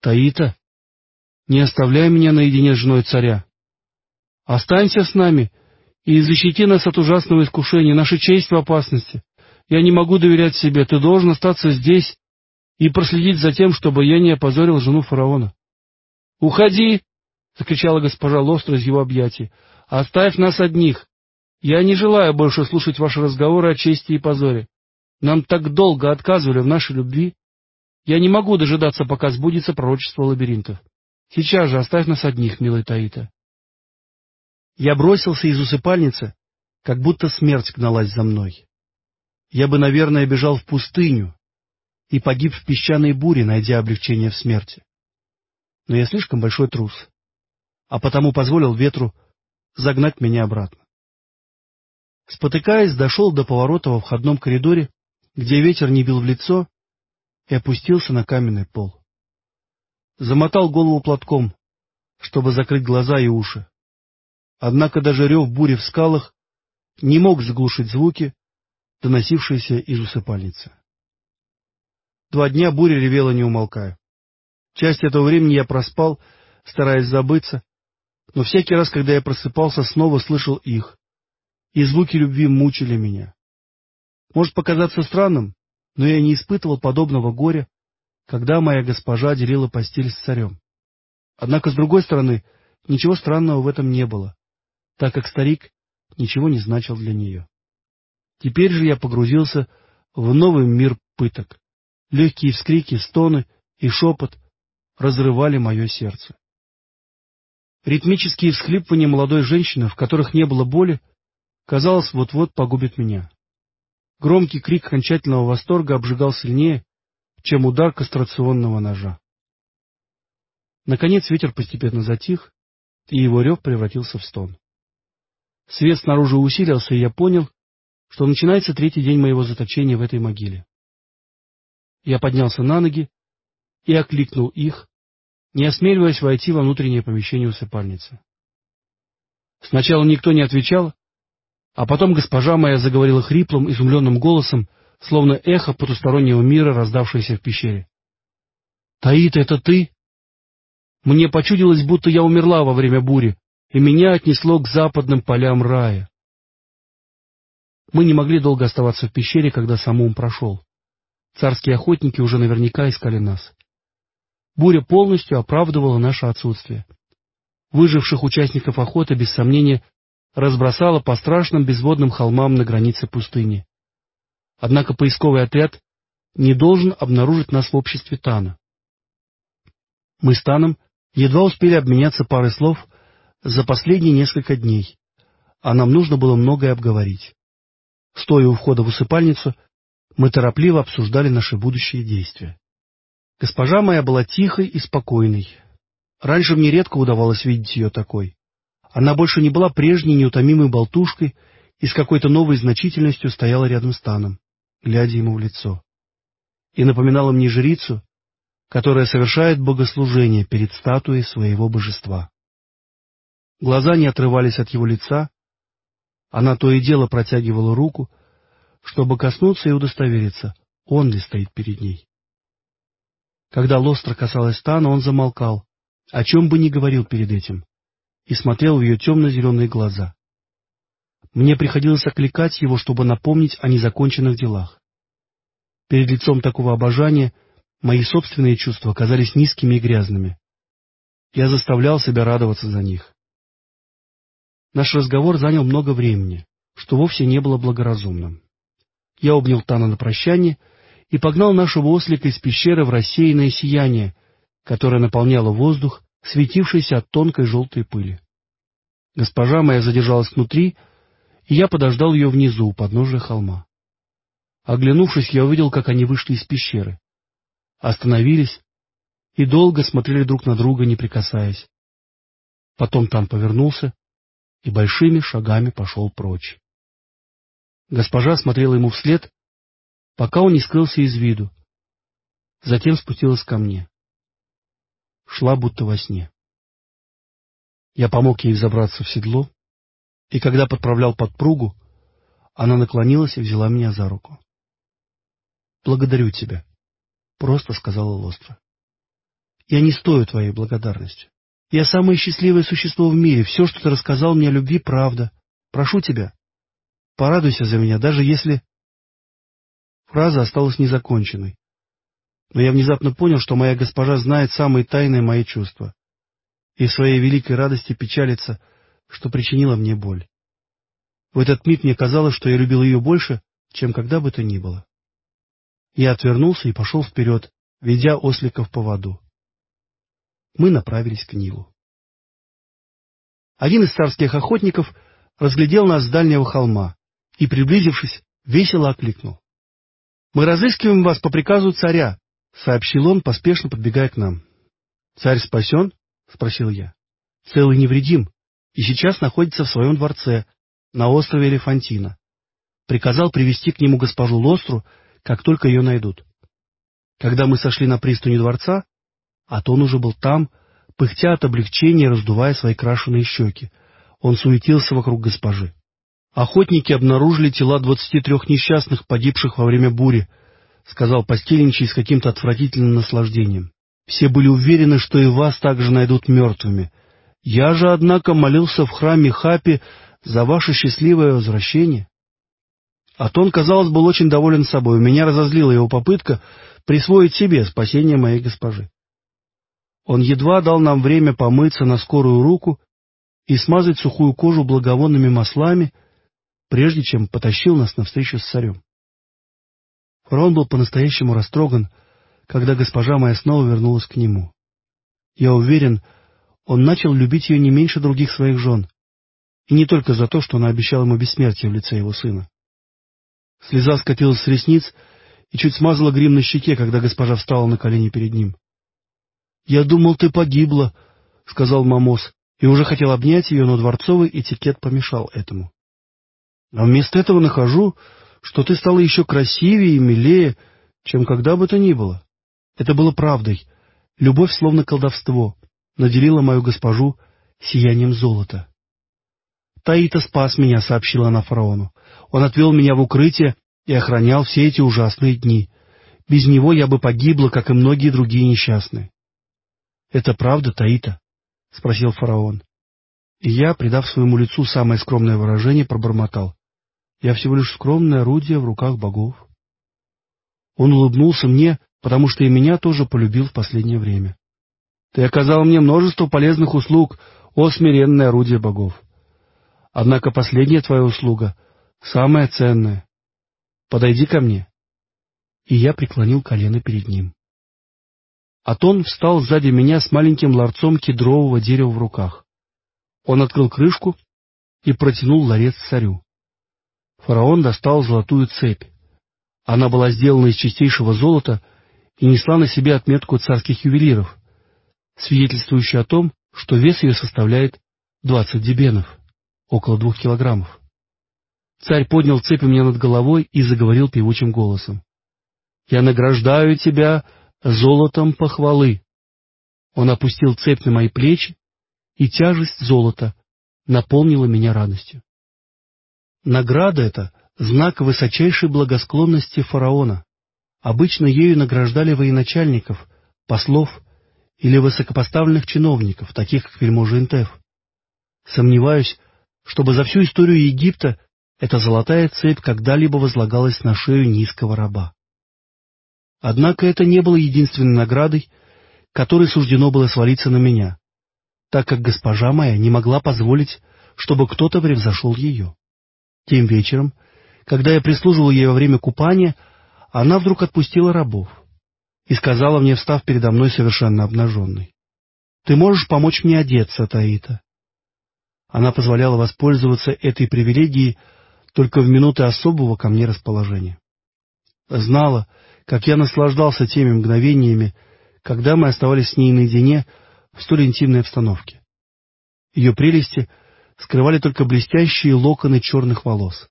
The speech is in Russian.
Таита, не оставляй меня наедине с женой царя. Останься с нами и защити нас от ужасного искушения, наша честь в опасности. Я не могу доверять себе, ты должен остаться здесь и проследить за тем, чтобы я не опозорил жену фараона. — Уходи! — закричала госпожа Лостро из его объятий. — Оставь нас одних. Я не желаю больше слушать ваши разговоры о чести и позоре. Нам так долго отказывали в нашей любви. Я не могу дожидаться, пока сбудется пророчество лабиринтов. Сейчас же оставь нас одних, милый Таита. Я бросился из усыпальницы, как будто смерть гналась за мной. Я бы, наверное, бежал в пустыню и погиб в песчаной буре, найдя облегчение в смерти. Но я слишком большой трус, а потому позволил ветру загнать меня обратно. Спотыкаясь, дошел до поворота во входном коридоре, где ветер не бил в лицо, и опустился на каменный пол. Замотал голову платком, чтобы закрыть глаза и уши. Однако даже рев бури в скалах не мог заглушить звуки, доносившиеся из усыпальницы. Два дня буря ревела не умолкая. Часть этого времени я проспал, стараясь забыться, но всякий раз, когда я просыпался, снова слышал их, и звуки любви мучили меня. Может показаться странным, но я не испытывал подобного горя, когда моя госпожа делила постель с царем. Однако, с другой стороны, ничего странного в этом не было, так как старик ничего не значил для нее. Теперь же я погрузился в новый мир пыток. Легкие вскрики, стоны и шепот разрывали мое сердце. Ритмические всхлипывания молодой женщины, в которых не было боли, казалось, вот-вот погубит меня. Громкий крик окончательного восторга обжигал сильнее, чем удар кастрационного ножа. Наконец ветер постепенно затих, и его рев превратился в стон. Свет снаружи усилился, и я понял, что начинается третий день моего заточения в этой могиле. Я поднялся на ноги и окликнул их, не осмеливаясь войти во внутреннее помещение усыпальницы. Сначала никто не отвечал, а потом госпожа моя заговорила хриплым, изумленным голосом, словно эхо потустороннего мира, раздавшееся в пещере. — Таита, это ты? Мне почудилось, будто я умерла во время бури, и меня отнесло к западным полям рая. Мы не могли долго оставаться в пещере, когда самум прошел. Царские охотники уже наверняка искали нас. Буря полностью оправдывала наше отсутствие. Выживших участников охоты, без сомнения, разбросала по страшным безводным холмам на границе пустыни. Однако поисковый отряд не должен обнаружить нас в обществе Тана. Мы с Таном едва успели обменяться парой слов за последние несколько дней, а нам нужно было многое обговорить. Стоя у входа в усыпальницу, мы торопливо обсуждали наши будущие действия. Госпожа моя была тихой и спокойной. Раньше мне редко удавалось видеть ее такой. Она больше не была прежней неутомимой болтушкой и с какой-то новой значительностью стояла рядом с Таном, глядя ему в лицо. И напоминала мне жрицу, которая совершает богослужение перед статуей своего божества. Глаза не отрывались от его лица, она то и дело протягивала руку, чтобы коснуться и удостовериться, он ли стоит перед ней. Когда Лостра касалась Тана, он замолкал, о чем бы ни говорил перед этим, и смотрел в ее темно-зеленые глаза. Мне приходилось окликать его, чтобы напомнить о незаконченных делах. Перед лицом такого обожания мои собственные чувства казались низкими и грязными. Я заставлял себя радоваться за них. Наш разговор занял много времени, что вовсе не было благоразумным. Я обнял Тана на прощание и погнал нашего ослика из пещеры в рассеянное сияние, которое наполняло воздух, светившийся от тонкой желтой пыли. Госпожа моя задержалась внутри, и я подождал ее внизу, у подножия холма. Оглянувшись, я увидел, как они вышли из пещеры. Остановились и долго смотрели друг на друга, не прикасаясь. Потом Тан повернулся и большими шагами пошел прочь. Госпожа смотрела ему вслед, пока он не скрылся из виду. Затем спустилась ко мне. Шла будто во сне. Я помог ей забраться в седло, и когда подправлял подпругу, она наклонилась и взяла меня за руку. — Благодарю тебя, — просто сказала Лостра. Я не стою твоей благодарности. Я самое счастливое существо в мире. Все, что ты рассказал мне о любви, правда. Прошу тебя, порадуйся за меня, даже если...» Фраза осталась незаконченной. Но я внезапно понял, что моя госпожа знает самые тайные мои чувства. И в своей великой радости печалится, что причинила мне боль. В этот миг мне казалось, что я любил ее больше, чем когда бы то ни было. Я отвернулся и пошел вперед, ведя осликов по воду. Мы направились к Нилу. Один из царских охотников разглядел нас с дальнего холма и, приблизившись, весело окликнул. — Мы разыскиваем вас по приказу царя, — сообщил он, поспешно подбегая к нам. — Царь спасен? — спросил я. — Целый невредим, и сейчас находится в своем дворце, на острове Элефантина. Приказал привести к нему госпожу Лостру, как только ее найдут. Когда мы сошли на пристани дворца, Атон уже был там, пыхтя от облегчения, раздувая свои крашеные щеки. Он суетился вокруг госпожи. Охотники обнаружили тела двадцати трех несчастных, погибших во время бури, сказал постельничий с каким-то отвратительным наслаждением. Все были уверены, что и вас также найдут мертвыми. Я же, однако, молился в храме Хапи за ваше счастливое возвращение. Атон, казалось, был очень доволен собой. Меня разозлила его попытка присвоить себе спасение моей госпожи. Он едва дал нам время помыться на скорую руку и смазать сухую кожу благовонными маслами, прежде чем потащил нас навстречу с царем. Фараон был по-настоящему растроган, когда госпожа моя снова вернулась к нему. Я уверен, он начал любить ее не меньше других своих жен, и не только за то, что она обещала ему бессмертие в лице его сына. Слеза скатилась с ресниц и чуть смазала грим на щеке, когда госпожа встала на колени перед ним. — Я думал, ты погибла, — сказал Мамос, и уже хотел обнять ее, но дворцовый этикет помешал этому. А вместо этого нахожу, что ты стала еще красивее и милее, чем когда бы то ни было. Это было правдой. Любовь, словно колдовство, наделила мою госпожу сиянием золота. «Таита спас меня», — сообщила она фараону. «Он отвел меня в укрытие и охранял все эти ужасные дни. Без него я бы погибла, как и многие другие несчастные». «Это правда, Таита?» — спросил фараон. И я, придав своему лицу самое скромное выражение, пробормотал. «Я всего лишь скромное орудие в руках богов». Он улыбнулся мне, потому что и меня тоже полюбил в последнее время. «Ты оказал мне множество полезных услуг, о смиренное орудие богов. Однако последняя твоя услуга самая ценная. Подойди ко мне. И я преклонил колено перед ним. Атон встал сзади меня с маленьким ларцом кедрового дерева в руках. Он открыл крышку и протянул ларец царю. Фараон достал золотую цепь. Она была сделана из чистейшего золота и несла на себе отметку царских ювелиров, свидетельствующую о том, что вес ее составляет двадцать дебенов около двух килограммов. Царь поднял цепь у меня над головой и заговорил певучим голосом. «Я награждаю тебя золотом похвалы». Он опустил цепь на мои плечи, и тяжесть золота наполнила меня радостью. Награда эта — знак высочайшей благосклонности фараона. Обычно ею награждали военачальников, послов или высокопоставленных чиновников, таких как вельможа Интеф. Сомневаюсь, чтобы за всю историю Египта эта золотая цепь когда-либо возлагалась на шею низкого раба. Однако это не было единственной наградой, которой суждено было свалиться на меня, так как госпожа моя не могла позволить, чтобы кто-то превзошел ее. Тем вечером, когда я прислуживал ей во время купания, она вдруг отпустила рабов и сказала мне, встав передо мной совершенно обнаженной, «Ты можешь помочь мне одеться, Таита?» Она позволяла воспользоваться этой привилегией только в минуты особого ко мне расположения. Знала, как я наслаждался теми мгновениями, когда мы оставались с ней наедине в столь интимной обстановке. Ее прелести скрывали только блестящие локоны черных волос.